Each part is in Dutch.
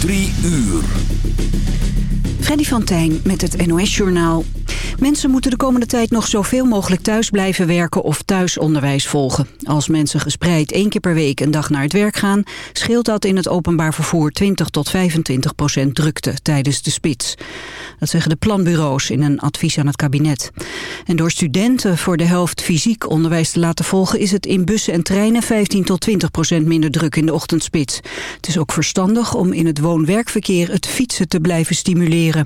Drie uur. Freddy van Tijn met het NOS-journaal. Mensen moeten de komende tijd nog zoveel mogelijk thuis blijven werken of thuisonderwijs volgen. Als mensen gespreid één keer per week een dag naar het werk gaan... scheelt dat in het openbaar vervoer 20 tot 25 procent drukte tijdens de spits. Dat zeggen de planbureaus in een advies aan het kabinet. En door studenten voor de helft fysiek onderwijs te laten volgen... is het in bussen en treinen 15 tot 20 procent minder druk in de ochtendspits. Het is ook verstandig om in het woon-werkverkeer het fietsen te blijven stimuleren.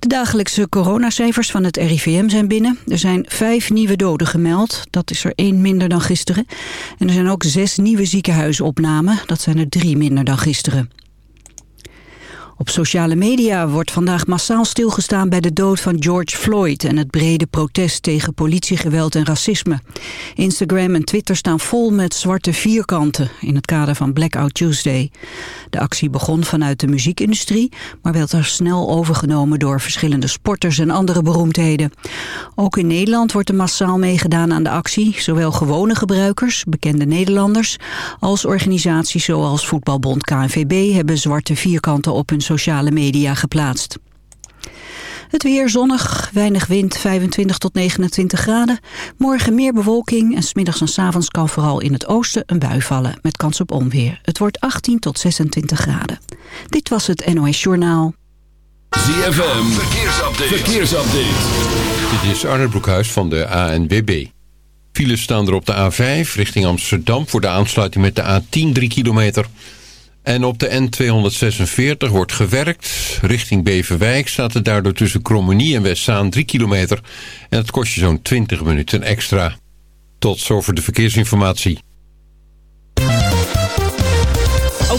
De dagelijkse coronacijfers van het RIVM zijn binnen. Er zijn vijf nieuwe doden gemeld. Dat is er één minder dan gisteren. En er zijn ook zes nieuwe ziekenhuisopnamen. Dat zijn er drie minder dan gisteren. Op sociale media wordt vandaag massaal stilgestaan bij de dood van George Floyd en het brede protest tegen politiegeweld en racisme. Instagram en Twitter staan vol met zwarte vierkanten in het kader van Blackout Tuesday. De actie begon vanuit de muziekindustrie, maar werd er snel overgenomen door verschillende sporters en andere beroemdheden. Ook in Nederland wordt er massaal meegedaan aan de actie, zowel gewone gebruikers, bekende Nederlanders, als organisaties zoals voetbalbond KNVB hebben zwarte vierkanten op hun sociale media geplaatst. Het weer zonnig, weinig wind, 25 tot 29 graden. Morgen meer bewolking en smiddags en s avonds kan vooral in het oosten een bui vallen met kans op onweer. Het wordt 18 tot 26 graden. Dit was het NOS Journaal. ZFM, verkeersupdate. verkeersupdate. Dit is Arne Broekhuis van de ANWB. Files staan er op de A5 richting Amsterdam voor de aansluiting met de A10 3 kilometer... En op de N246 wordt gewerkt. Richting Beverwijk staat het daardoor tussen Krommenie en Westzaan 3 kilometer. En dat kost je zo'n 20 minuten extra. Tot zover de verkeersinformatie.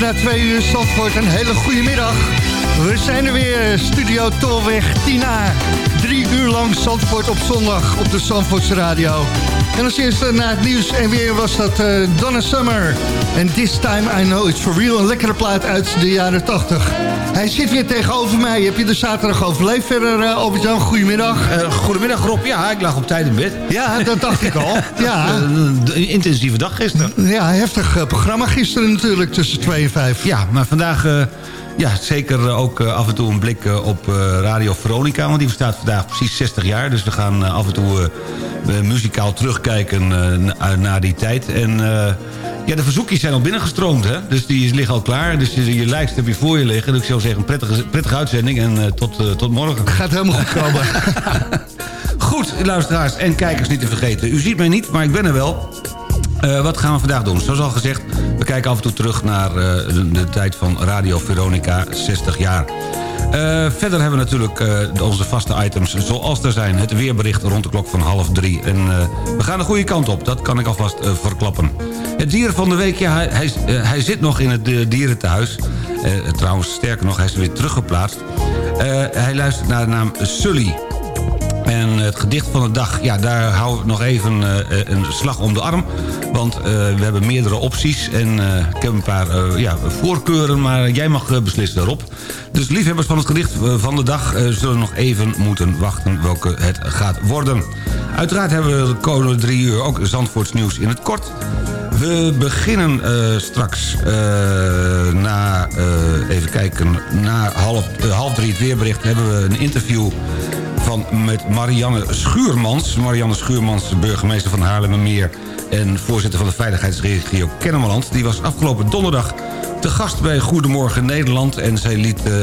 Na twee uur Zandvoort. Een hele goede middag. We zijn er weer, Studio Tolweg 10A. Drie uur lang Zandvoort op zondag op de Zandvoortse Radio. En als eerste na het nieuws en weer was dat uh, Donna Summer. En This Time I Know It's For Real. Een lekkere plaat uit de jaren 80. Hij zit weer tegenover mij. Heb je de zaterdag overleefd verder, uh, Albert-Jan? Goedemiddag. Uh, goedemiddag Rob. Ja, ik lag op tijd in bed. Ja, dat dacht ik al. Ja. Een intensieve dag gisteren. Ja, heftig programma gisteren natuurlijk tussen 2 en 5. Ja, maar vandaag... Ja, zeker ook af en toe een blik op Radio Veronica. Want die bestaat vandaag precies 60 jaar. Dus we gaan af en toe muzikaal terugkijken naar die tijd. En ja, de verzoekjes zijn al binnengestroomd, hè? Dus die liggen al klaar. Dus je, je lijst heb je voor je liggen. Dus ik zou zeggen, een prettige, prettige uitzending. En uh, tot, uh, tot morgen. Gaat helemaal goed komen. goed, luisteraars en kijkers niet te vergeten. U ziet mij niet, maar ik ben er wel. Uh, wat gaan we vandaag doen? Zoals al gezegd, we kijken af en toe terug naar de, de, tijd van Radio Veronica, 60 jaar. Uh, verder hebben we natuurlijk uh, onze vaste items zoals er zijn. Het weerbericht rond de klok van half drie. En uh, we gaan de goede kant op, dat kan ik alvast verklappen. Het dier van de week, ja, hij, hij, hij zit nog in het dierentehuis. trouwens, sterker nog, hij is weer teruggeplaatst. hij luistert naar de naam Sully. En het gedicht van de dag, ja, daar houden we nog even uh, een slag om de arm. Want uh, we hebben meerdere opties en ik heb een paar ja, voorkeuren, maar jij mag beslissen daarop. Dus liefhebbers van het gedicht van de dag zullen nog even moeten wachten welke het gaat worden. Uiteraard hebben we de komende drie uur ook Zandvoorts nieuws in het kort. We beginnen straks na, even kijken, na half, half drie het weerbericht hebben we een interview met Marianne Schuurmans. Marianne Schuurmans, burgemeester van Haarlemmermeer... en voorzitter van de veiligheidsregio Kennemerland. Die was afgelopen donderdag te gast bij Goedemorgen Nederland... en zij liet uh,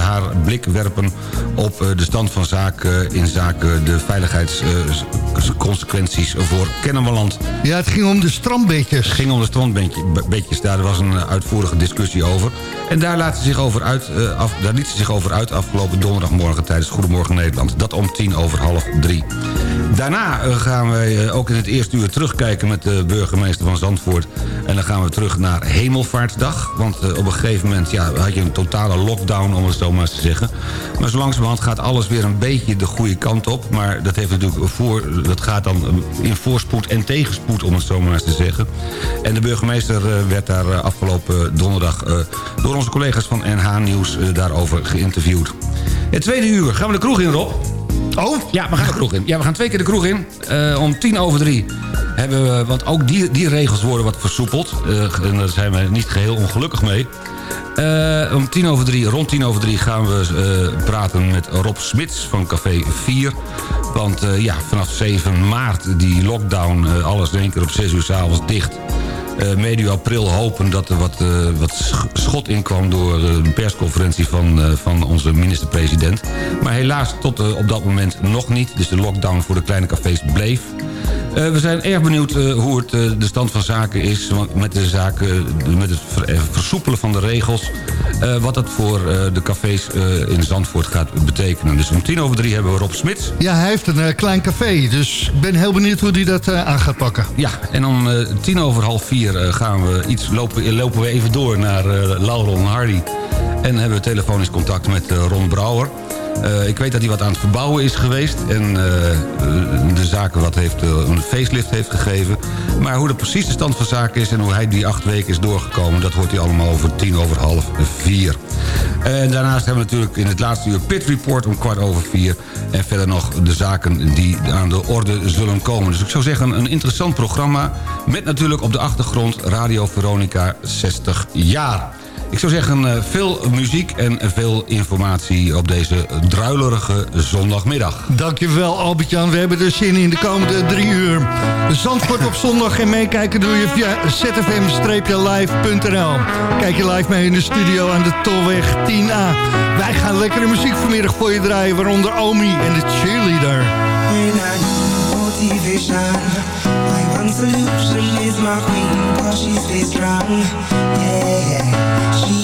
haar blik werpen op uh, de stand van zaken... in zaken de veiligheidsconsequenties voor Kennemerland. Ja, het ging om de strandbeetjes. Het ging om de strandbeetjes, daar was een uitvoerige discussie over. En daar, laat ze zich over uit, af, daar liet ze zich over uit afgelopen donderdagmorgen... tijdens Goedemorgen Nederland. Dat om tien over half drie. Daarna gaan wij ook in het eerste uur terugkijken met de burgemeester van Zandvoort. En dan gaan we terug naar Hemelvaartsdag. Want uh, op een gegeven moment ja, had je een totale lockdown, om het zo maar eens te zeggen. Maar zo langzamerhand gaat alles weer een beetje de goede kant op. Maar dat, heeft natuurlijk voor, dat gaat dan in voorspoed en tegenspoed, om het zo maar eens te zeggen. En de burgemeester uh, werd daar afgelopen donderdag door onze collega's van NH Nieuws daarover geïnterviewd. Het tweede uur gaan we de kroeg in, Rob. Oh? Ja, we gaan de kroeg in. Ja, we gaan twee keer de kroeg in. Uh, om tien over drie hebben. Want ook die, die regels worden wat versoepeld. Uh, en daar zijn we niet geheel ongelukkig mee. Uh, om tien over drie, rond tien over drie gaan we praten met Rob Smits van Café 4. Want ja, vanaf 7 maart die lockdown, alles in één keer op 6 uur s'avonds dicht... Uh, medio april hopen dat er wat, wat schot inkwam... door uh, de persconferentie van, van onze minister-president. Maar helaas tot op dat moment nog niet. Dus de lockdown voor de kleine cafés bleef. We zijn erg benieuwd hoe het de stand van zaken is... met, de zaken, met het versoepelen van de regels... wat dat voor de cafés in Zandvoort gaat betekenen. Dus om tien over drie hebben we Rob Smits. Ja, hij heeft een klein café, dus ik ben heel benieuwd hoe hij dat aan gaat pakken. Ja, en om tien over half vier gaan we iets lopen, lopen we even door naar Laurel en Hardy. En hebben we telefonisch contact met uh, Ron Brouwer. Uh, ik weet dat hij wat aan het verbouwen is geweest. En uh, de zaken wat heeft, een facelift heeft gegeven. Maar hoe de precies de stand van zaken is... en hoe hij die acht weken is doorgekomen... dat hoort hij allemaal over tien over half vier. En daarnaast hebben we natuurlijk in het laatste uur Pit Report om kwart over vier. En verder nog de zaken die aan de orde zullen komen. Dus ik zou zeggen een interessant programma. Met natuurlijk op de achtergrond Radio Veronica 60 jaar. Ik zou zeggen, eh, veel muziek en veel informatie op deze druilerige zondagmiddag. Dankjewel Albert-Jan. We hebben er zin in de komende drie uur. Zandvoort op zondag en meekijken doe je via zfm-live.nl. Kijk je live mee in de studio aan de Tolweg 10A. Wij gaan lekkere muziek vanmiddag voor je draaien, waaronder Omi en de cheerleader. My one solution is my queen, cause she stays strong. Yeah,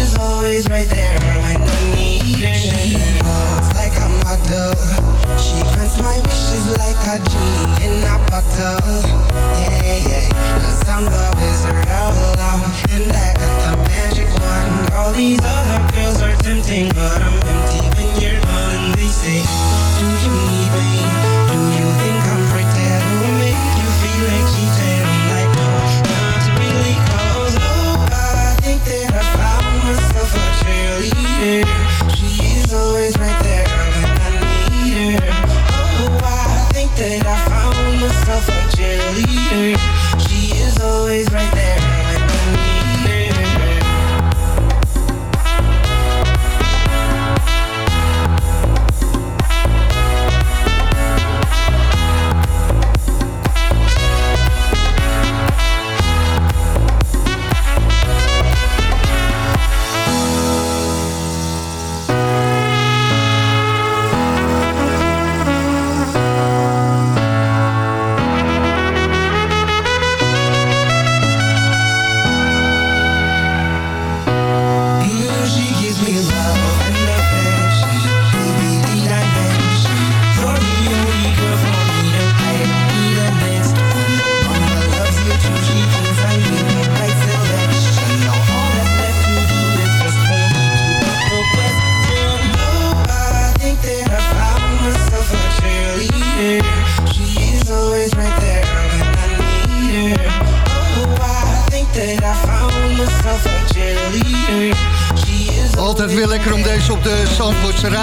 Is always right there when I need her. She always looks like a model. She grants my wishes like a genie in a bottle. Yeah, yeah. Cause I'm of love. And I got the magic wand. All these other girls are tempting, but I'm empty when you're gone. And they say, Do you need me? That I found myself a cheerleader.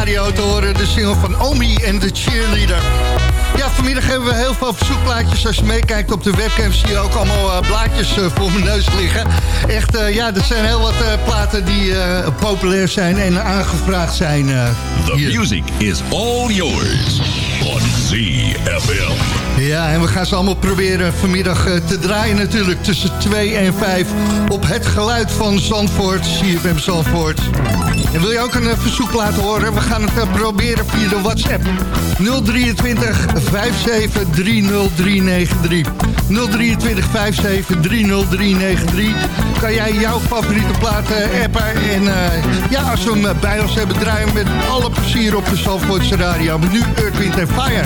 Radio te horen. De single van Omi en de Cheerleader. Ja, vanmiddag hebben we heel veel verzoekplaatjes. Als je meekijkt op de webcam zie je ook allemaal eh, blaadjes eh, voor mijn neus liggen. Echt, eh, ja, er zijn heel wat platen die populair zijn en aangevraagd zijn. eh, The music is all yours on ZFM. Ja, en we gaan ze allemaal proberen vanmiddag eh, te draaien natuurlijk tussen 2 en 5 op het geluid van Zandvoort, CFM Zandvoort. En wil je ook een eh, verzoek laten horen? We gaan het eh, proberen via de WhatsApp. 023 57 30393. 023 57 30393. Kan jij jouw favoriete plaat eh, appen? En ja, als we hem bij ons hebben, draaien met alle plezier op de Zandvoortse radio. Nu Earth, Wind Fire.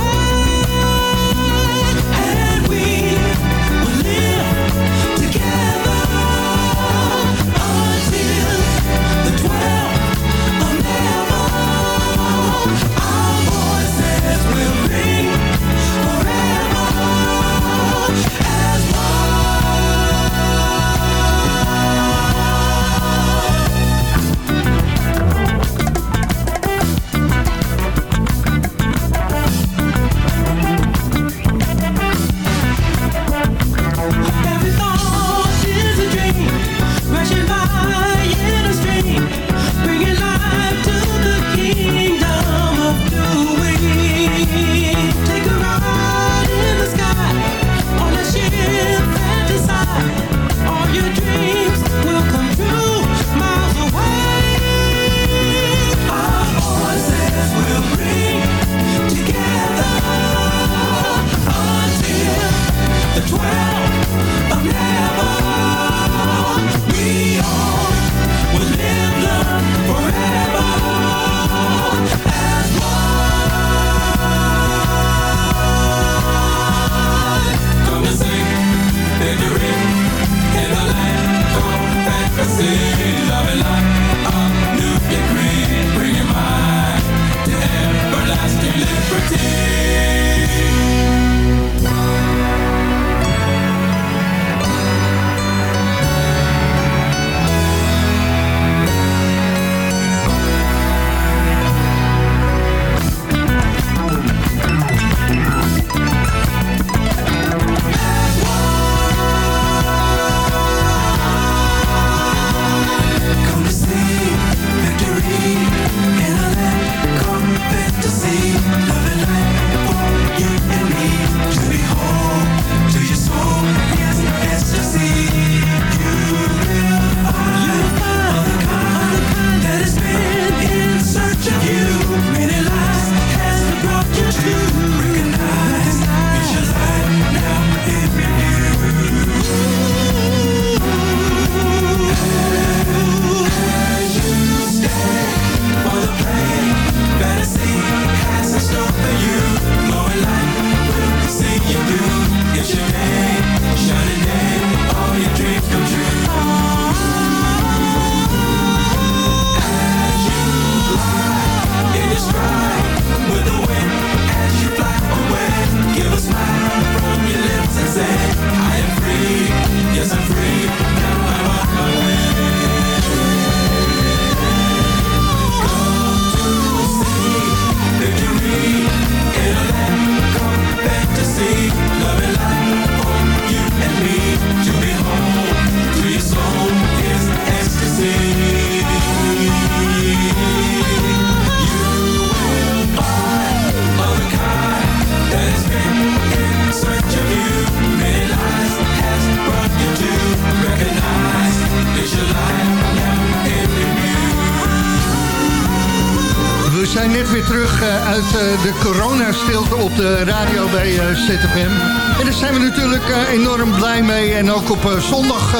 op zondag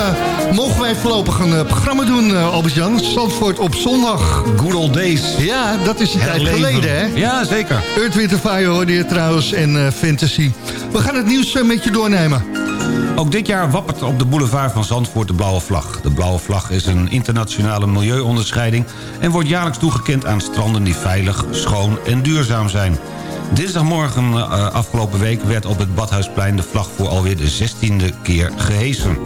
mogen wij voorlopig een programma doen, Albert-Jan. Zandvoort op zondag. Good old days. Ja, dat is een tijd geleden, hè? Ja, zeker. Earth, Winter, Fire hoorde je trouwens en Fantasy. We gaan het nieuws met je doornemen. Ook dit jaar wappert op de boulevard van Zandvoort de blauwe vlag. De blauwe vlag is een internationale milieuonderscheiding... en wordt jaarlijks toegekend aan stranden die veilig, schoon en duurzaam zijn. Dinsdagmorgen uh, afgelopen week werd op het Badhuisplein de vlag voor alweer de 16e keer gehesen.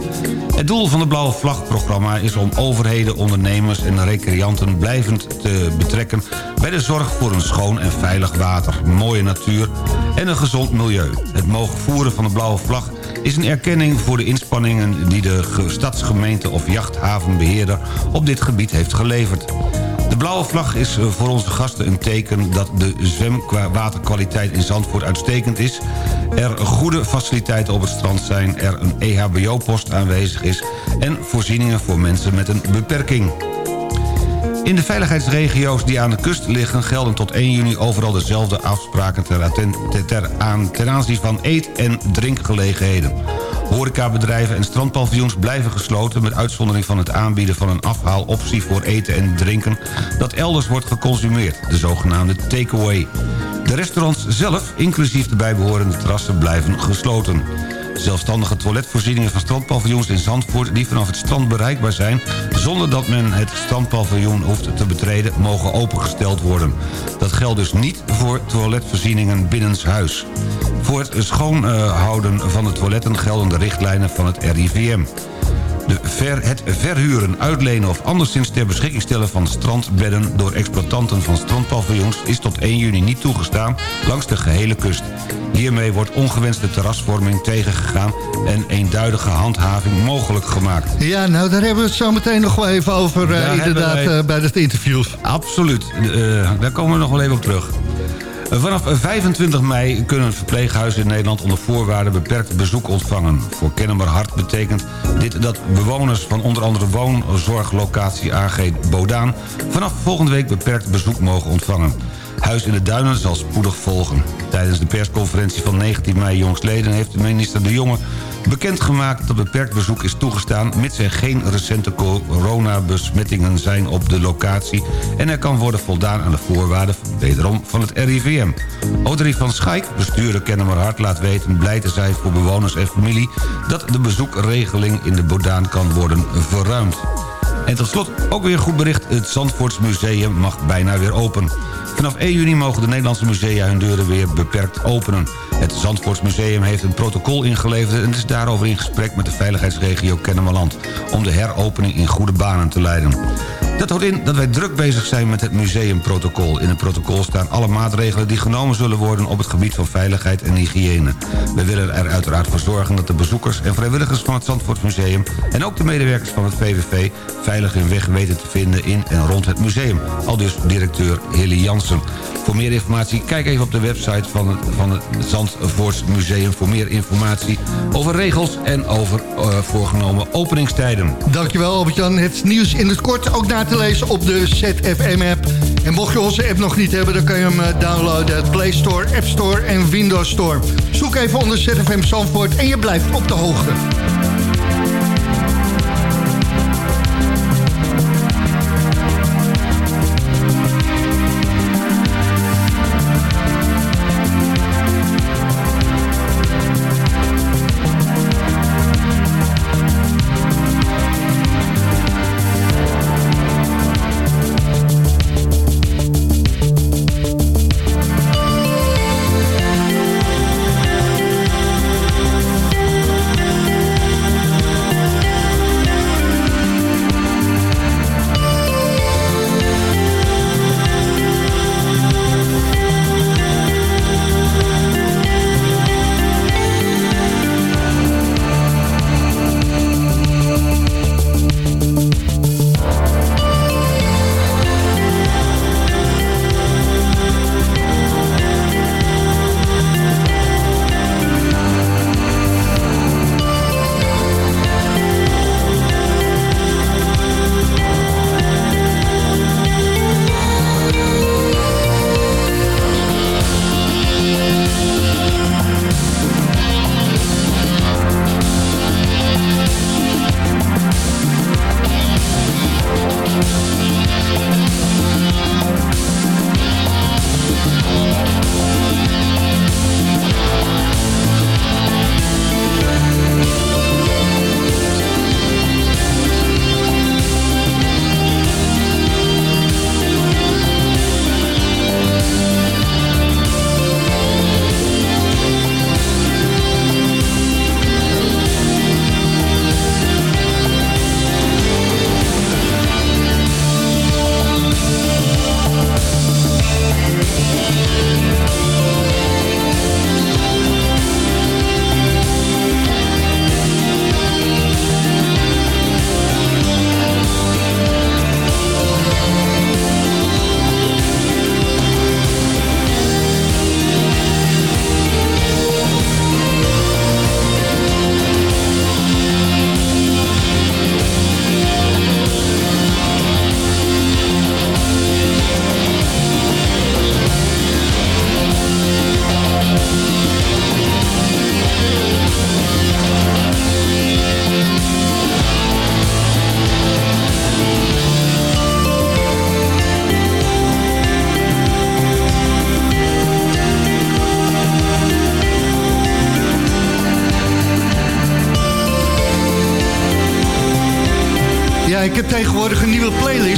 Het doel van het Blauwe Vlag-programma is om overheden, ondernemers en recreanten blijvend te betrekken bij de zorg voor een schoon en veilig water, mooie natuur en een gezond milieu. Het mogen voeren van de Blauwe Vlag is een erkenning voor de inspanningen die de stadsgemeente of jachthavenbeheerder op dit gebied heeft geleverd. De blauwe vlag is eh, voor onze gasten een teken dat de zwemwaterkwaliteit in Zandvoort uitstekend is. Er goede faciliteiten op het strand zijn, er een EHBO-post aanwezig is... en voorzieningen voor mensen met een beperking. In de veiligheidsregio's die aan de kust liggen... gelden tot 1 juni overal dezelfde afspraken ter, aan, ten aanzien van eet- en drinkgelegenheden. Horecabedrijven en strandpaviljoens blijven gesloten... met uitzondering van het aanbieden van een afhaaloptie voor eten en drinken... dat elders wordt geconsumeerd, de zogenaamde takeaway. De restaurants zelf, inclusief de bijbehorende terrassen, blijven gesloten. Zelfstandige toiletvoorzieningen van strandpaviljoens in Zandvoort... die vanaf het strand bereikbaar zijn... zonder dat men het strandpaviljoen hoeft te betreden... mogen opengesteld worden. Dat geldt dus niet voor toiletvoorzieningen binnenshuis. Voor het schoonhouden van de toiletten gelden de richtlijnen van het RIVM. De ver, het verhuren, uitlenen of anderszins ter beschikking stellen van strandbedden... door exploitanten van strandpaviljoens is tot 1 juni niet toegestaan langs de gehele kust. Hiermee wordt ongewenste terrasvorming tegengegaan en eenduidige handhaving mogelijk gemaakt. Ja, nou daar hebben we het zo meteen nog wel even over uh, inderdaad wij... uh, bij het interview. Absoluut, uh, daar komen we nog wel even op terug. Vanaf 25 mei kunnen verpleeghuizen in Nederland onder voorwaarden beperkt bezoek ontvangen. Voor Kennemer Hart betekent dit dat bewoners van onder andere woonzorglocatie AG Bodaan... vanaf volgende week beperkt bezoek mogen ontvangen. Huis in de Duinen zal spoedig volgen. Tijdens de persconferentie van 19 mei jongstleden heeft minister De Jonge bekendgemaakt dat beperkt bezoek is toegestaan... mits er geen recente coronabesmettingen zijn op de locatie... en er kan worden voldaan aan de voorwaarden wederom van het RIVM. Audrey van Schaik, bestuurder Kennemer Hart, laat weten... blij te zijn voor bewoners en familie... dat de bezoekregeling in de Bodaan kan worden verruimd. En tot slot ook weer goed bericht. Het Zandvoortsmuseum mag bijna weer open. Vanaf 1 juni mogen de Nederlandse musea hun deuren weer beperkt openen. Het Zandvoortsmuseum heeft een protocol ingeleverd... en is daarover in gesprek met de veiligheidsregio Kennemerland... om de heropening in goede banen te leiden. Dat houdt in dat wij druk bezig zijn met het museumprotocol. In het protocol staan alle maatregelen die genomen zullen worden... op het gebied van veiligheid en hygiëne. We willen er uiteraard voor zorgen dat de bezoekers en vrijwilligers van het Zandvoortsmuseum... en ook de medewerkers van het VVV veilig hun weg weten te vinden in en rond het museum. Al dus directeur Hilly Jansen. Voor meer informatie kijk even op de website van het, van het Zandvoortsmuseum... voor meer informatie over regels en over uh, voorgenomen openingstijden. Dankjewel Albert-Jan. Het nieuws in het kort ook na te lezen op de ZFM-app. En mocht je onze app nog niet hebben, dan kan je hem eh, downloaden uit Play Store, App Store en Windows Store. Zoek even onder ZFM Zandvoort en je blijft op de hoogte.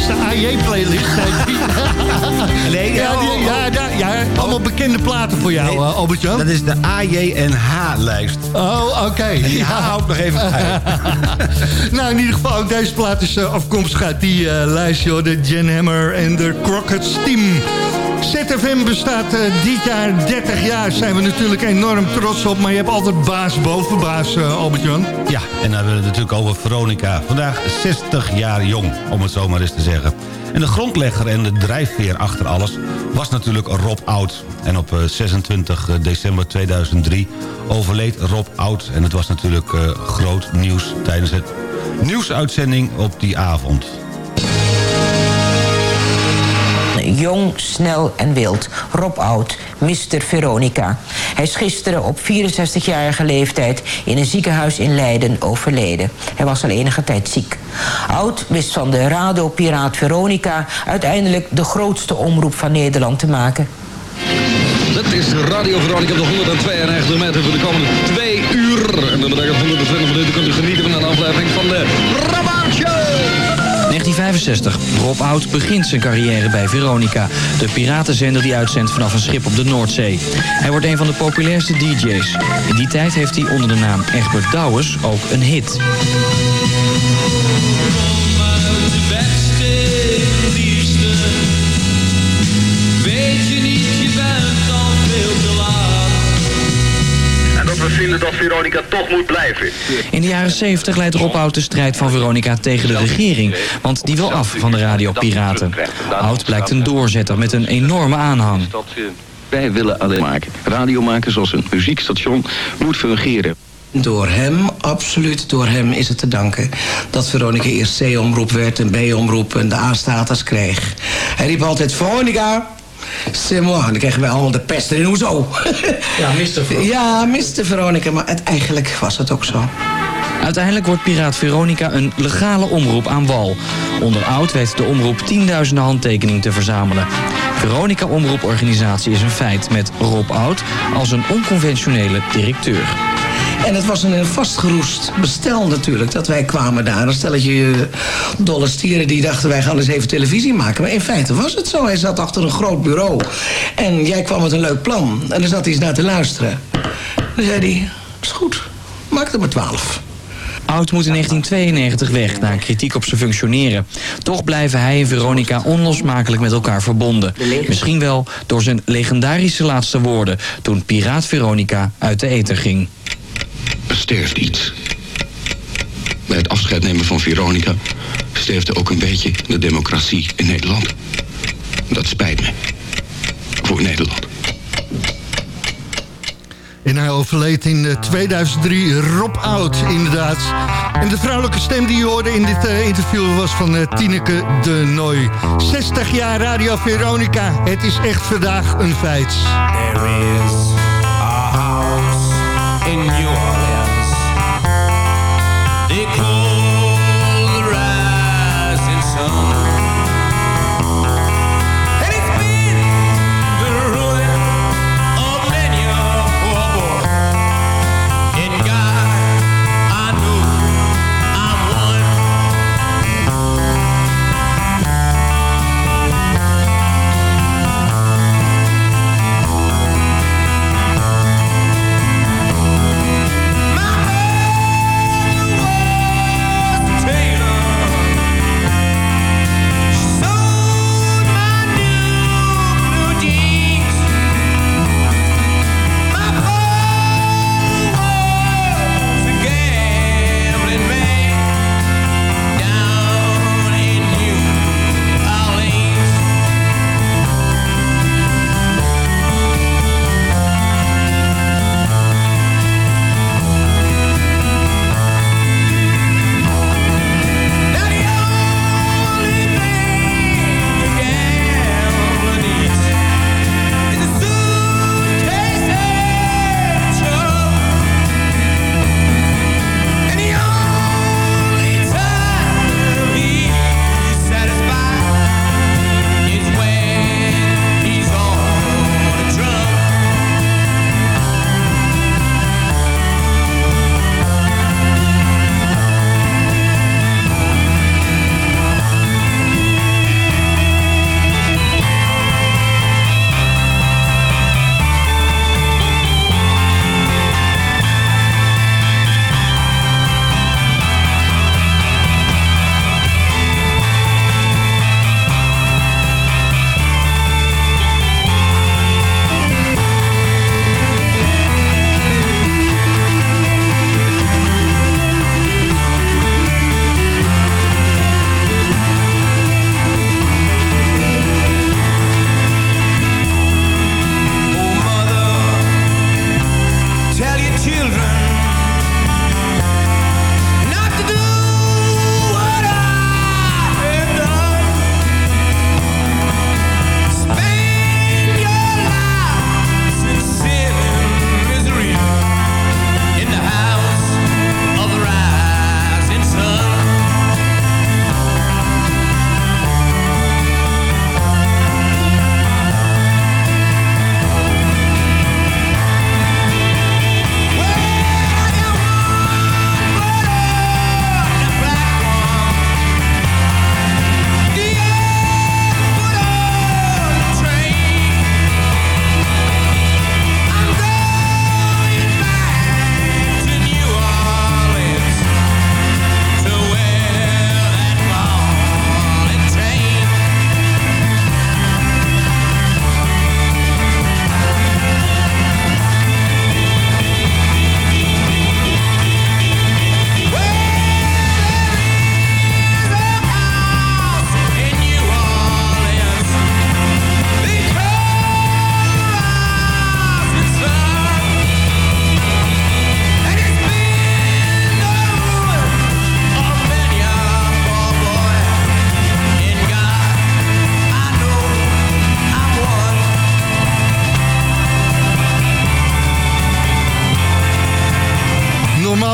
De AJ-playlist. Nee, ja, oh, die- oh, ja, da- ja, allemaal bekende platen voor jou, Nee, eh. Dat is de AJ&H-lijst. Oh, oké. En die H Ja. houdt nog even bij. nou, in ieder geval, ook deze plaat is eh, afkomstig uit die eh, lijst, joh. De Jen Hammer en de Crockett's Team. ZFM bestaat eh, dit jaar 30 jaar. Zijn we natuurlijk enorm trots op. Maar je hebt altijd baas boven baas, eh, Albert-Jan. Ja, en dan hebben we het natuurlijk over Veronica. Vandaag 60 jaar jong, om het zo maar eens te zeggen. En de grondlegger en de drijfveer achter alles was natuurlijk Rob Oud. En op eh, 26 december 2003 overleed Rob Oud. En het was natuurlijk eh, groot nieuws tijdens het nieuwsuitzending op die avond. Jong, snel en wild. Rob Oud, Mr. Veronica. Hij is gisteren op 64-jarige leeftijd in een ziekenhuis in Leiden overleden. Hij was al enige tijd ziek. Oud wist van de radiopiraat Veronica uiteindelijk de grootste omroep van Nederland te maken. Dat is Radio Veronica op de 192 meter voor de komende twee uur. En dat betekent 120 minuten kunt u genieten van een aflevering van de Rabaut Show. 1965. Rob Oud begint zijn carrière bij Veronica. De piratenzender die uitzendt vanaf een schip op de Noordzee. Hij wordt een van de populairste DJ's. In die tijd heeft hij onder de naam Egbert Douwes ook een hit. Veronica toch moet blijven. In de jaren 70 leidt Rob de strijd van Veronica tegen de regering. Want die wil af van de radiopiraten. Oud blijkt een doorzetter met een enorme aanhang. Wij willen alleen maken. Radio maken zoals een muziekstation moet fungeren. Door hem, absoluut door hem is het te danken... dat Veronica eerst C-omroep werd en B-omroep en de A-status kreeg. Hij riep altijd, Veronica, c'est moi. En dan kregen wij allemaal de pest erin, hoezo? Ja, Mr. Veronica. Ja, Mr. Veronica, maar het, eigenlijk was het ook zo. Uiteindelijk wordt Piraat Veronica een legale omroep aan wal. Onder Oud weet de omroep tienduizenden handtekeningen te verzamelen. Veronica Omroeporganisatie is een feit met Rob Oud als een onconventionele directeur. En het was een vastgeroest bestel natuurlijk, dat wij kwamen daar. Een stelletje eh, dolle stieren die dachten wij gaan eens even televisie maken. Maar in feite was het zo. Hij zat achter een groot bureau. En jij kwam met een leuk plan. En dan zat hij eens naar te luisteren. Dan zei hij, is goed, maak er maar twaalf. Oud moet in 1992 weg na kritiek op zijn functioneren. Toch blijven hij en Veronica onlosmakelijk met elkaar verbonden. Misschien wel door zijn legendarische laatste woorden... toen Piraat Veronica uit de ether ging. Er sterft iets. Bij het afscheid nemen van Veronica sterfte ook een beetje de democratie in Nederland. Dat spijt me. Voor Nederland. En hij overleed in eh, 2003, Rob Oud, inderdaad. En de vrouwelijke stem die je hoorde in dit eh, interview was van eh, Tineke de Nooi. 60 jaar Radio Veronica, het is echt vandaag een feit. There is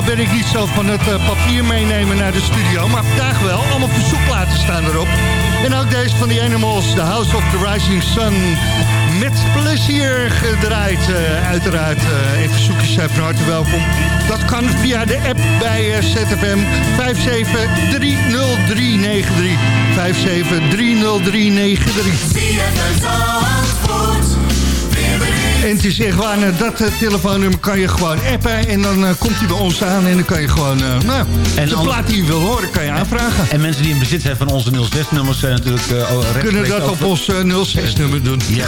ben ik niet zo van het eh, papier meenemen naar de studio. Maar vandaag wel. Allemaal verzoekplaten staan erop. En ook deze van die Animals, The House of the Rising Sun. Met plezier gedraaid, eh, uiteraard. eh en verzoekjes zijn van harte welkom. Dat kan via de app bij ZFM 5730393. 5730393. En het is echt waar, nou, dat eh, telefoonnummer kan je gewoon appen... en dan eh, komt hij bij ons aan en dan kan je gewoon... eh nou, En de plaat die je wil horen, kan je aanvragen. En mensen die in bezit zijn van onze 06-nummers zijn natuurlijk... rechtstreeks Kunnen dat op ons eh, 06-nummer doen. Yes.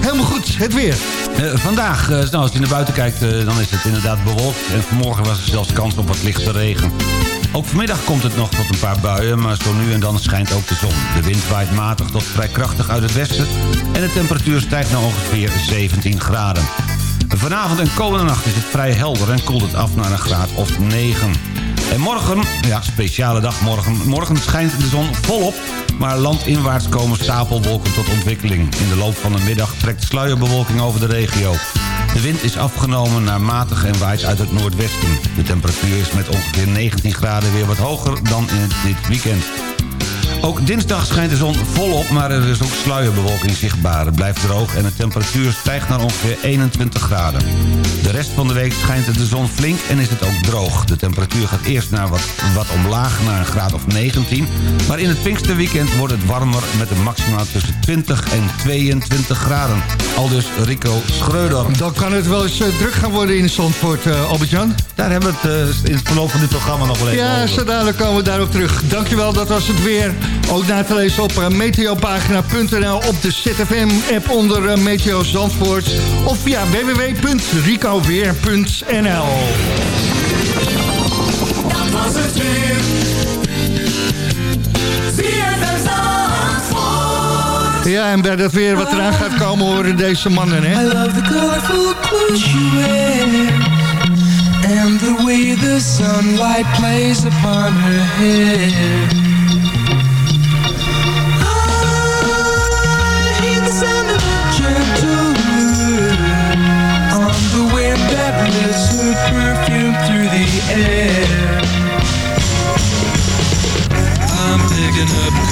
Helemaal goed, het weer. Vandaag, nou, als je naar buiten kijkt, dan is het inderdaad bewolkt. En vanmorgen was er zelfs kans op wat lichte regen. Ook vanmiddag komt het nog tot een paar buien, maar zo nu en dan schijnt ook de zon. De wind waait matig tot vrij krachtig uit het westen... en de temperatuur stijgt naar ongeveer 17 graden. Vanavond en komende nacht is het vrij helder en koelt het af naar een graad of 9. En morgen, ja, speciale dag morgen. Morgen schijnt de zon volop, maar landinwaarts komen stapelwolken tot ontwikkeling. In de loop van de middag trekt sluierbewolking over de regio. De wind is afgenomen naar matig en waait uit het noordwesten. De temperatuur is met ongeveer 19 graden weer wat hoger dan in dit weekend. Ook dinsdag schijnt de zon volop, maar er is ook sluierbewolking zichtbaar. Het blijft droog en de temperatuur stijgt naar ongeveer 21 graden. De rest van de week schijnt de zon flink en is het ook droog. De temperatuur gaat eerst naar wat, wat omlaag, naar een graad of 19. Maar in het Pinksterweekend wordt het warmer met een maxima tussen 20 en 22 graden. Aldus Rico Schreuder. Dan kan het wel eens eh, druk gaan worden in Zandvoort, eh Albert-Jan. Daar hebben we het eh, in het verloop van dit programma nog wel even Ja, over. zo dadelijk komen we daarop terug. Dankjewel, dat was het weer. Ook na te lezen op eh, meteopagina.nl op de ZFM-app onder eh, Meteo Zandvoort. Of via www.ricoweer.nl Dat was het weer. Ja, en bij dat weer wat eraan gaat komen horen deze mannen, hè? I love the colorful clothes you wear And the way the sunlight plays upon her hair it up.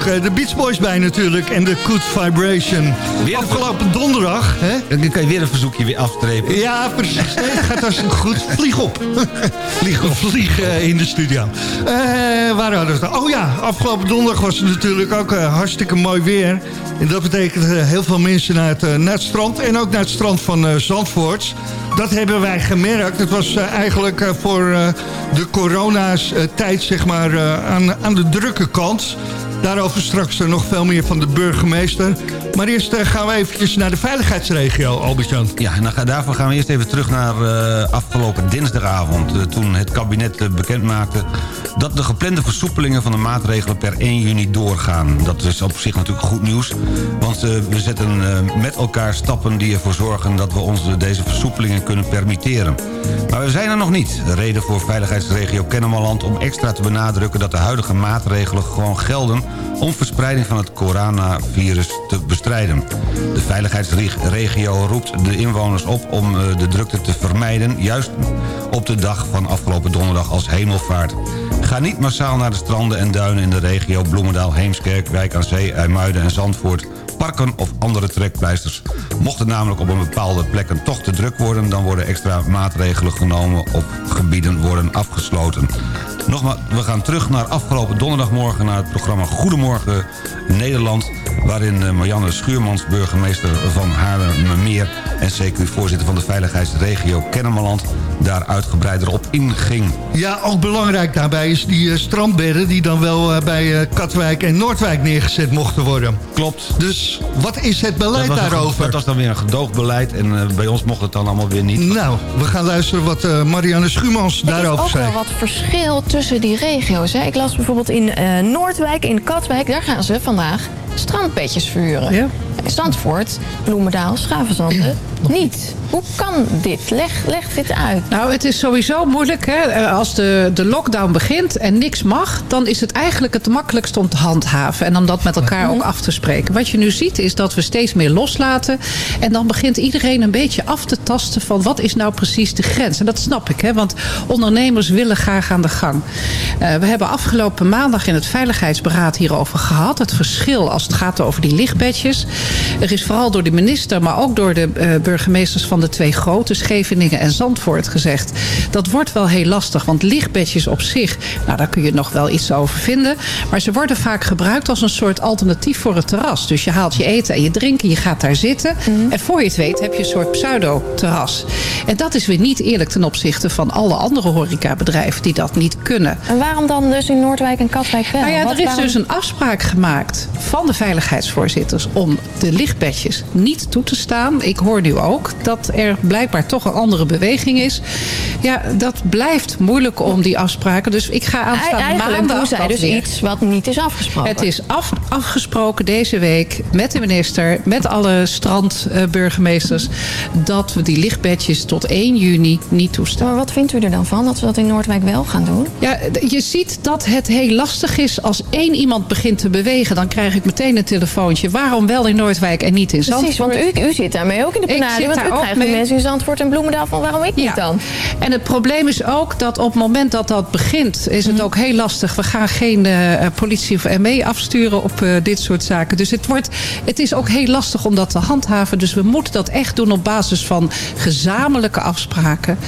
Ook uh, de Beach Boys bij natuurlijk. En de Good Vibration. Weer Afgelopen donderdag. Hè? Dan kan je weer een verzoekje weer afstrepen. Ja, precies. Het gaat als goed. Vlieg op. Vlieg op. Vlieg uh, in de studio. waar hadden we het? Oh ja, afgelopen donderdag was het natuurlijk ook hartstikke mooi weer. En dat betekent heel veel mensen naar het, naar het strand. En ook naar het strand van Zandvoort. Dat hebben wij gemerkt. Het was eigenlijk voor de corona's tijd zeg maar, aan, aan de drukke kant. Daarover straks nog veel meer van de burgemeester. Maar eerst uh, gaan we eventjes naar de veiligheidsregio, Albert-Jan. Ja, en daarvoor gaan we eerst even terug naar uh, afgelopen dinsdagavond. Toen het kabinet bekend maakte dat de geplande versoepelingen van de maatregelen per 1 juni doorgaan. Dat is op zich natuurlijk goed nieuws. Want we zetten met elkaar stappen die ervoor zorgen dat we ons deze versoepelingen kunnen permitteren. Maar we zijn er nog niet. Reden voor veiligheidsregio Kennemerland om extra te benadrukken dat de huidige maatregelen gewoon gelden om verspreiding van het coronavirus te bestrijden. De veiligheidsregio roept de inwoners op om eh, de drukte te vermijden... juist op de dag van afgelopen donderdag als hemelvaart. Ga niet massaal naar de stranden en duinen in de regio Bloemendaal, Heemskerk, Wijk aan Zee, IJmuiden en Zandvoort parken of andere trekpleisters. Mocht het namelijk op een bepaalde plekken toch te druk worden... dan worden extra maatregelen genomen op gebieden worden afgesloten. Nogmaals, we gaan terug naar afgelopen donderdagmorgen... naar het programma Goedemorgen Nederland... waarin eh, Marianne Schuurmans, burgemeester van Haarlemmermeer... en CQ-voorzitter van de veiligheidsregio Kennemerland... daar uitgebreider op inging. Ja, ook belangrijk daarbij is die uh, strandbedden... die dan wel uh, bij Katwijk en Noordwijk neergezet mochten worden. Klopt. Dus wat is het beleid dat daarover? Een, dat was dan weer een gedoogbeleid en uh, bij ons mocht het dan allemaal weer niet. Nou, we gaan luisteren wat Marianne Schuurmans daarover zei. Er is ook wel wat verschil tussen die regio's. Hè? Ik las bijvoorbeeld in Noordwijk, in Katwijk... daar gaan ze vandaag strandbedjes verhuren. Ja. Zandvoort, Bloemendaal, Schavenzanden niet. Hoe kan dit? Leg, leg dit uit. Nou, het is sowieso moeilijk. Hè? Eh, als de, de lockdown begint en niks mag... dan is het eigenlijk het makkelijkst om te handhaven. En om dat met elkaar ook af te spreken. Wat je nu ziet is dat we steeds meer loslaten. En dan begint iedereen een beetje af te tasten... van wat is nou precies de grens. En dat snap ik, hè? want ondernemers willen graag aan de gang. Uh, we hebben afgelopen maandag in het Veiligheidsberaad hierover gehad. Het verschil als het gaat over die lichtbedjes. Er is vooral door de minister, maar ook door de uh, burgemeesters van de twee grote, Scheveningen en Zandvoort, gezegd. Dat wordt wel heel lastig, want lichtbedjes op zich, nou daar kun je nog wel iets over vinden. Maar ze worden vaak gebruikt als een soort alternatief voor het terras. Dus je haalt je eten en je drinken, je gaat daar zitten. En voor je het weet heb je een soort pseudo-terras. En dat is weer niet eerlijk ten opzichte van alle andere horecabedrijven die dat niet kunnen. En waarom dan dus in Noordwijk en Katwijk wel? Nou ja, er is dus een afspraak gemaakt van de veiligheidsvoorzitters om de lichtbedjes niet toe te staan. Ik hoor nu ook dat er blijkbaar toch een andere beweging is. Ja, dat blijft moeilijk om die afspraken. Dus ik ga aanstaande Eigenlijk maandag... zij dus iets wat niet is afgesproken. Het is af, afgesproken deze week met de minister... met alle strandburgemeesters... dat we die lichtbedjes tot 1 juni niet toestaan. Maar wat vindt u er dan van dat we dat in Noordwijk wel gaan doen? Ja, je ziet dat het heel lastig is als één iemand begint te bewegen. Dan krijg ik meteen een telefoontje. Waarom wel in Noordwijk en niet in Zandvoort? Precies, want u, u zit daarmee ook in de penarie. Want u krijgt mensen in Zandvoort en Bloemendaal van waarom ik niet dan? En het probleem is ook dat op het moment dat dat begint... is het ook heel lastig. We gaan geen uh, politie of ME afsturen op uh, dit soort zaken. Dus het, wordt, het is ook heel lastig om dat te handhaven. Dus we moeten dat echt doen op basis van gezamenlijke afspraken.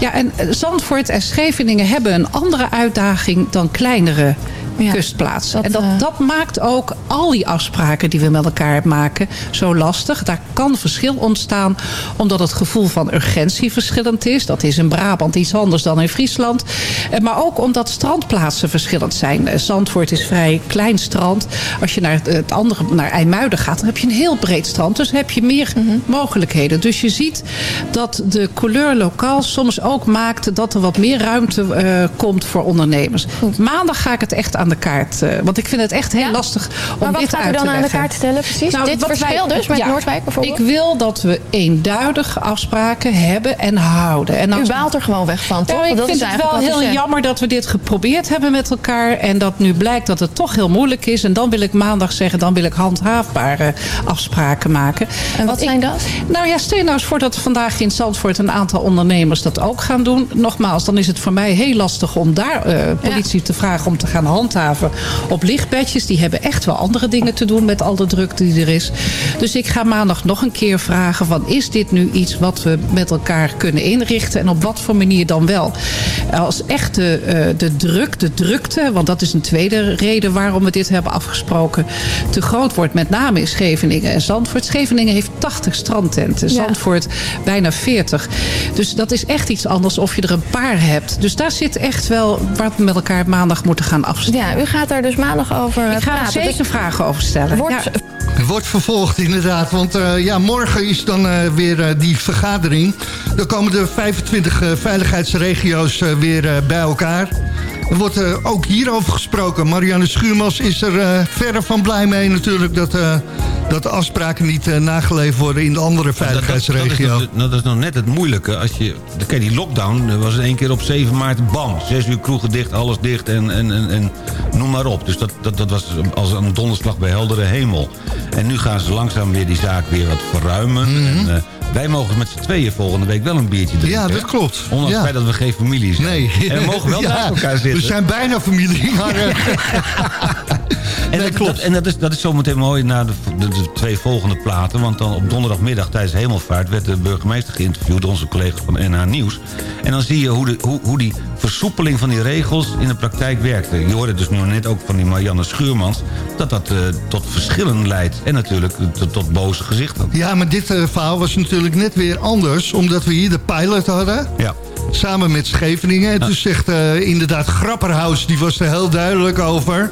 Ja, en Zandvoort en Scheveningen hebben een andere uitdaging dan kleinere ja, kustplaats. Dat, en dat, dat maakt ook al die afspraken die we met elkaar maken zo lastig. Daar kan verschil ontstaan omdat het gevoel van urgentie verschillend is. Dat is in Brabant iets anders dan in Friesland. Maar ook omdat strandplaatsen verschillend zijn. Zandvoort is vrij klein strand. Als je naar het andere, naar IJmuiden gaat, dan heb je een heel breed strand. Dus heb je meer mm -hmm. mogelijkheden. Dus je ziet dat de couleur lokaal soms ook maakt dat er wat meer ruimte uh, komt voor ondernemers. Goed. Maandag ga ik het echt aan de kaart. Uh, want ik vind het echt heel ja? lastig om maar dit uit te leggen. wat gaat u dan aan de kaart stellen precies? Nou, dit verschil wij, dus met ja, Noordwijk bijvoorbeeld? Ik wil dat we eenduidige afspraken hebben en houden. En als... U baalt er gewoon weg van, toch? Ja, ik dat vind is het wel heel jammer dat we dit geprobeerd hebben met elkaar. En dat nu blijkt dat het toch heel moeilijk is. En dan wil ik maandag zeggen, dan wil ik handhaafbare afspraken maken. En wat zijn dat? Nou ja, stel nou eens voor dat vandaag in Zandvoort een aantal ondernemers dat ook gaan doen. Nogmaals, dan is het voor mij heel lastig om daar uh, politie te vragen om te gaan handhaven handhaven op lichtbedjes. Die hebben echt wel andere dingen te doen met al de druk die er is. Dus ik ga maandag nog een keer vragen van is dit nu iets wat we met elkaar kunnen inrichten en op wat voor manier dan wel. Als echt de, eh, de druk, de drukte, want dat is een tweede reden waarom we dit hebben afgesproken, te groot wordt. Met name in Scheveningen en Zandvoort. Scheveningen heeft 80 strandtenten. Ja. Zandvoort bijna 40. Dus dat is echt iets anders of je er een paar hebt. Dus daar zit echt wel wat we met elkaar maandag moeten gaan. Ja, u gaat daar dus maandag over Ik ga er praten. zeker Dus vragen over stellen. Wordt, Ja. Wordt vervolgd inderdaad, want eh, ja, morgen is dan eh, weer eh, die vergadering. Dan komen de 25 eh, veiligheidsregio's eh, weer eh, bij elkaar. Er wordt eh, ook hierover gesproken. Marianne Schuurmans is er verre van blij mee natuurlijk... dat, eh, dat de afspraken niet nageleefd worden in de andere veiligheidsregio. Dat, dat, dat, dat is nou net het moeilijke. Als je, kijk, die lockdown was in één keer op 7 maart bam. Zes uur kroegen dicht, alles dicht en, en, en, en noem maar op. Dus dat, dat, dat was als een donderslag bij heldere hemel. En nu gaan ze langzaam weer die zaak weer wat verruimen. en, eh, wij mogen met z'n tweeën volgende week wel een biertje drinken. Ja, dat klopt. Ondanks Ja. het feit dat we geen familie zijn. Nee. En we mogen wel Ja, naast elkaar zitten. We zijn bijna familie, maar... En, dat, klopt. en dat is, dat is zometeen mooi na de, de, de twee volgende platen. Want dan op donderdagmiddag tijdens de Hemelvaart... werd de burgemeester geïnterviewd door onze collega's van NH Nieuws. En dan zie je hoe, de, hoe, hoe die versoepeling van die regels in de praktijk werkte. Je hoorde dus nu net ook van die Marianne Schuurmans... dat dat eh, tot verschillen leidt. En natuurlijk tot, tot boze gezichten. Ja, maar dit eh, verhaal was natuurlijk net weer anders... omdat we hier de pilot hadden. Ja. Samen met Scheveningen. En toen zegt eh, inderdaad Grapperhaus, die was er heel duidelijk over.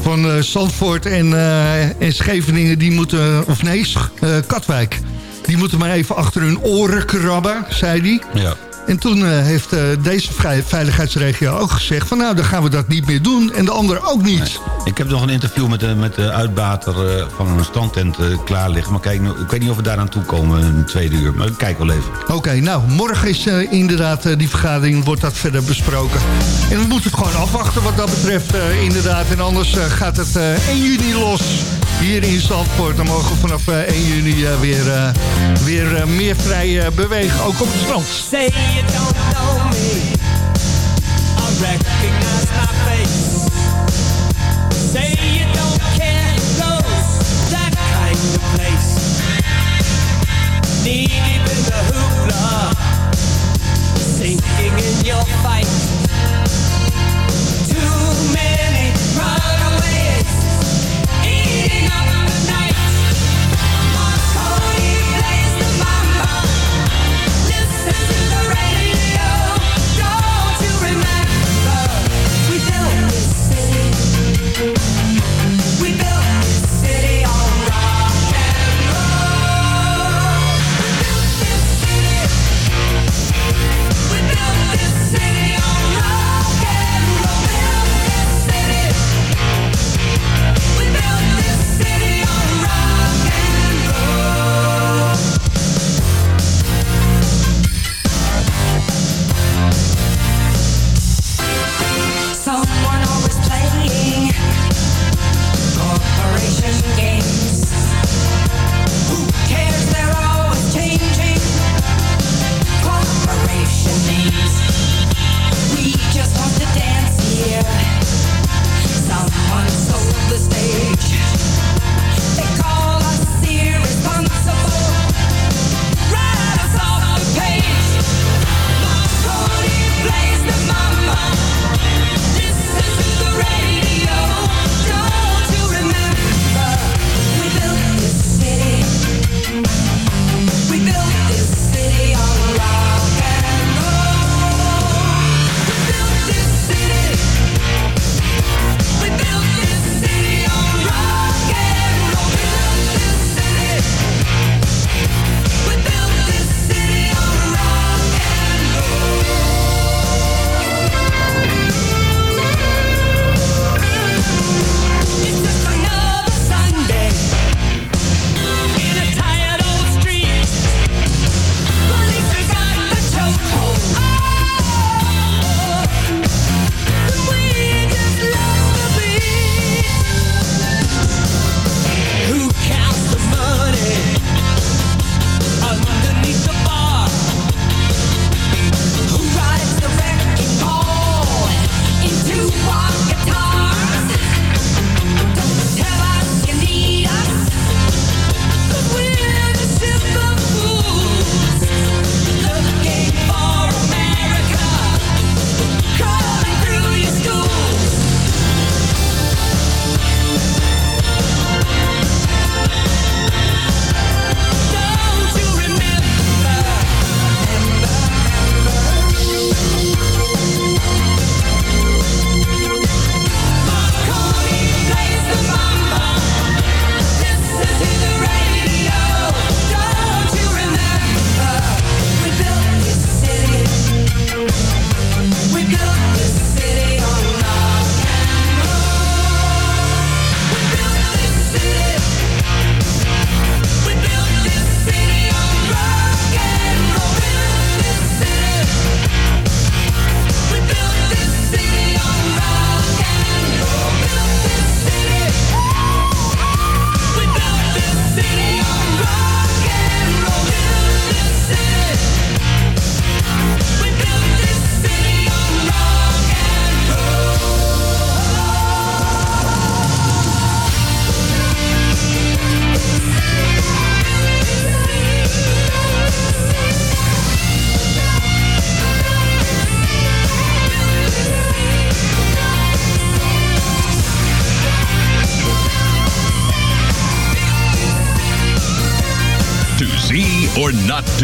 Van eh, Zandvoort en, eh, en Scheveningen, die moeten... Of nee, eh, Katwijk. Die moeten maar even achter hun oren krabben, zei hij. Ja. En toen eh, heeft eh, deze veiligheidsregio ook gezegd... van nou, dan gaan we dat niet meer doen. En de andere ook niet. Ik heb nog een interview met de, met de uitbater eh, van een standtent eh, klaar liggen. Maar kijk, ik weet niet of we daaraan toe komen in tweede uur. Maar kijk wel even. Oké, nou, morgen is eh, inderdaad eh, die vergadering, wordt dat verder besproken. En we moeten het gewoon afwachten wat dat betreft, eh, inderdaad. En anders eh, gaat het eh, 1 juni los hier in Zandvoort. Dan mogen we vanaf eh, 1 juni eh, weer, eh, weer eh, meer vrij eh, bewegen, ook op het strand. Say you don't know me. I recognize my face. Say you don't care close, that kind of place. Knee deep in the hoopla, sinking in your fight. Too many runaways, up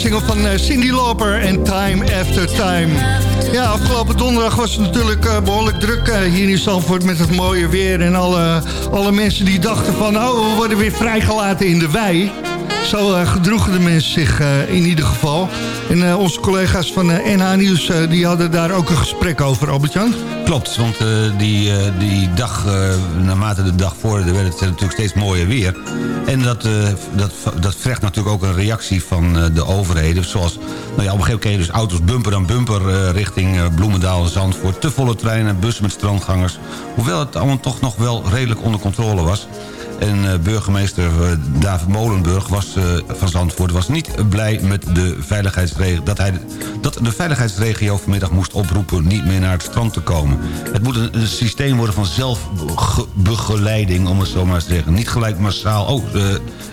Single van eh, Cindy Lauper en Time After Time. Ja, afgelopen donderdag was het natuurlijk eh, behoorlijk druk eh, hier in Zandvoort met het mooie weer. En alle, alle mensen die dachten van, oh, we worden weer vrijgelaten in de wei. Zo eh, gedroegen de mensen zich eh, in ieder geval. En eh, onze collega's van NH Nieuws die hadden daar ook een gesprek over, Albert-Jan. Klopt, want die, die dag, naarmate de dag vorderde, werd het natuurlijk steeds mooier weer. En dat, dat, dat natuurlijk ook een reactie van de overheden. Zoals, nou ja, op een gegeven moment je dus auto's bumper aan bumper richting Bloemendaal en Zandvoort. Te volle treinen, bussen met strandgangers. Hoewel het allemaal toch nog wel redelijk onder controle was. En eh, burgemeester eh, David Molenburg was, eh, van Zandvoort was niet blij met de veiligheidsregio... Dat, hij, dat de veiligheidsregio vanmiddag moest oproepen niet meer naar het strand te komen. Het moet een, een systeem worden van zelfbegeleiding, om het zo maar te zeggen. Niet gelijk massaal. Oh,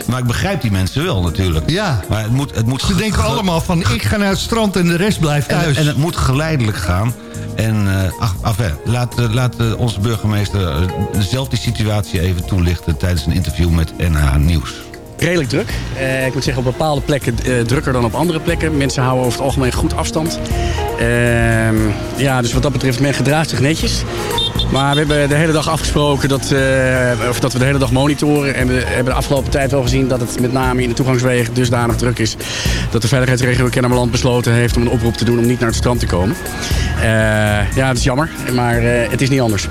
maar ik begrijp die mensen wel natuurlijk. Ja. Maar het moet, het moet Ze denken allemaal van, ik ga naar het strand en de rest blijft en, thuis. en het moet geleidelijk gaan. En uh, ach, enfin, laat, laat onze burgemeester zelf die situatie even toelichten... tijdens een interview met NH Nieuws. Redelijk druk. Uh, ik moet zeggen op bepaalde plekken uh, drukker dan op andere plekken. Mensen houden over het algemeen goed afstand. Uh, ja, dus wat dat betreft, men gedraagt zich netjes. Maar we hebben de hele dag afgesproken dat, eh, of dat we de hele dag monitoren. En we hebben de afgelopen tijd wel gezien dat het met name in de toegangswegen dusdanig druk is. Dat de veiligheidsregio Kennemerland besloten heeft om een oproep te doen om niet naar het strand te komen. Eh, ja, dat is jammer, maar eh, het is niet anders.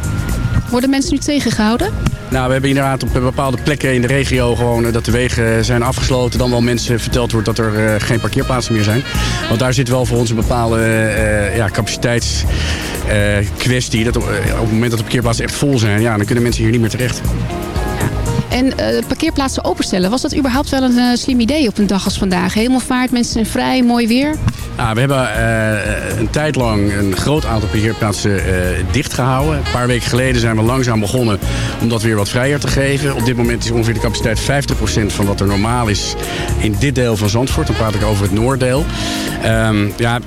Worden mensen nu tegengehouden? Nou, we hebben inderdaad op bepaalde plekken in de regio gewoon eh, dat de wegen zijn afgesloten. Dan wel mensen verteld wordt dat er eh, geen parkeerplaatsen meer zijn. Want daar zit wel voor ons een bepaalde eh, ja, capaciteitskwestie. dat op, het moment dat de parkeerplaatsen echt vol zijn, ja, dan kunnen mensen hier niet meer terecht. En parkeerplaatsen openstellen, was dat überhaupt wel een slim idee op een dag als vandaag? Hemelvaart, mensen zijn vrij, mooi weer. Nou, we hebben eh, een tijd lang een groot aantal parkeerplaatsen dicht gehouden. Een paar weken geleden zijn we langzaam begonnen om dat weer wat vrijer te geven. Op dit moment is ongeveer de capaciteit 50% van wat er normaal is in dit deel van Zandvoort. Dan praat ik over het Noorddeel. Ehm, ja,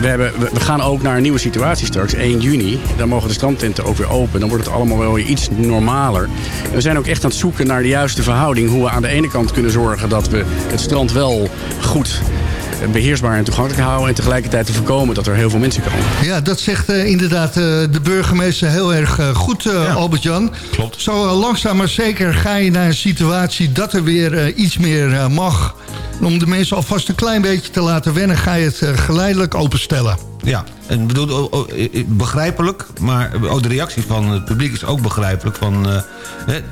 we, hebben, we gaan ook naar een nieuwe situatie straks, 1 juni. Dan mogen de strandtenten ook weer open. Dan wordt het allemaal wel weer iets normaler. En we zijn ook echt aan het zoeken naar de juiste verhouding. Hoe we aan de ene kant kunnen zorgen dat we het strand wel goed beheersbaar en toegankelijk houden... en tegelijkertijd te voorkomen dat er heel veel mensen komen. Ja, dat zegt uh, inderdaad uh, de burgemeester heel erg uh, goed, ja. Albert-Jan. Klopt. Zo langzaam maar zeker ga je naar een situatie dat er weer iets meer mag. En om de mensen alvast een klein beetje te laten wennen... ga je het geleidelijk openstellen. Ja, en bedoel, oh, oh, begrijpelijk, maar oh, de reactie van het publiek is ook begrijpelijk. Van, uh,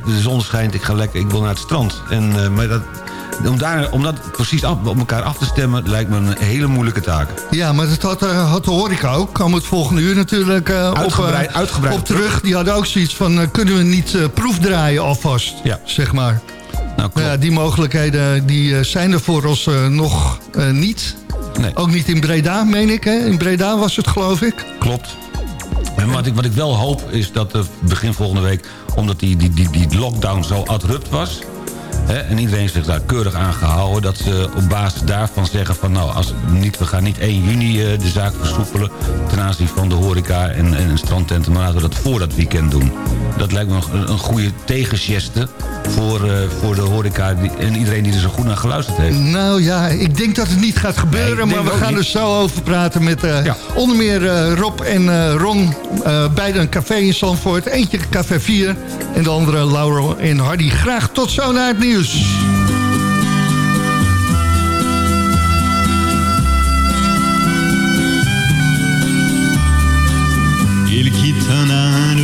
de zon schijnt, ik ga lekker, ik wil naar het strand. En, uh, maar dat, om, daar, om dat precies af, op elkaar af te stemmen lijkt me een hele moeilijke taak. Ja, maar dat had, uh, had de horeca ook. Kwam het volgende uur natuurlijk uitgebreid, op, uitgebreid op terug. Die hadden ook zoiets van, kunnen we niet proefdraaien alvast, ja. zeg maar. Nou, ja, die mogelijkheden die zijn er voor ons nog niet. Nee. Ook niet in Breda, meen ik. Hè? In Breda was het, geloof ik. Klopt. En wat ik, wat ik wel hoop is dat begin volgende week... omdat die, die, die, die lockdown zo abrupt was... En iedereen zich daar keurig aan gehouden... dat ze op basis daarvan zeggen van... nou, als niet, we gaan niet 1 juni uh, de zaak versoepelen... ten aanzien van de horeca en, en strandtenten... maar laten we dat voor dat weekend doen. Dat lijkt me een, een goede tegengeste voor, uh, voor de horeca en iedereen die er zo goed naar geluisterd heeft. Nou ja, ik denk dat het niet gaat gebeuren... Nee, maar we gaan niet. er zo over praten met uh, ja. onder meer uh, Rob en Ron... beide een café in Zandvoort. Eentje café 4 en de andere Laura en Hardy. Graag tot zo naar het nieuws. Un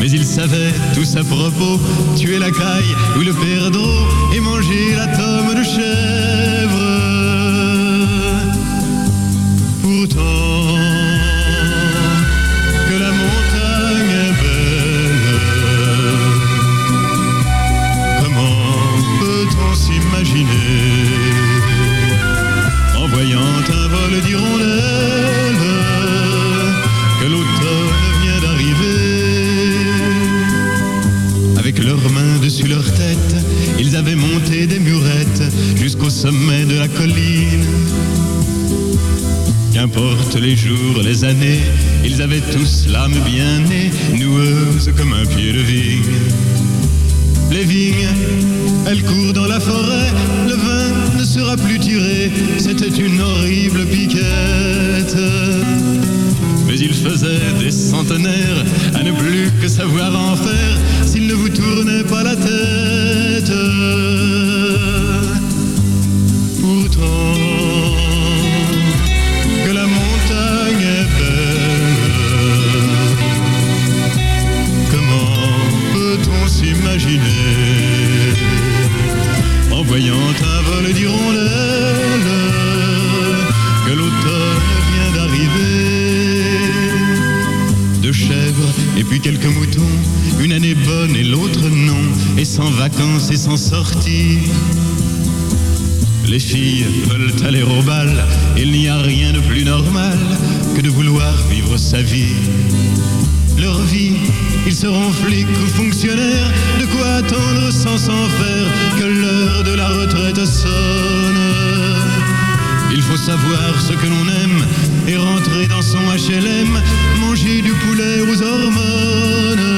Mais ils savaient tous à propos tuer la caille ou le perdreau et manger la tome de chèvre. Pourtant, que la montagne est belle, comment peut-on s'imaginer? En voyant un vol d'hirondelles de la colline. Qu'importe les jours, les années, ils avaient tous l'âme bien née, noueuse comme un pied de vigne. Les vignes, elles courent dans la forêt, le vin ne sera plus tiré, c'était une horrible piquette. Mais il faisait des centenaires à ne plus que savoir en faire s'il ne vous tournait pas la tête. En voyant un vol d'hirondelles que l'automne vient d'arriver Deux chèvres et puis quelques moutons, une année bonne et l'autre non, et sans vacances et sans sortie. Les filles veulent aller au bal, il n'y a rien de plus normal que de vouloir vivre sa vie leur vie. Ils seront flics ou fonctionnaires, de quoi attendre sans s'en faire que l'heure de la retraite sonne. Il faut savoir ce que l'on aime et rentrer dans son HLM, manger du poulet aux hormones.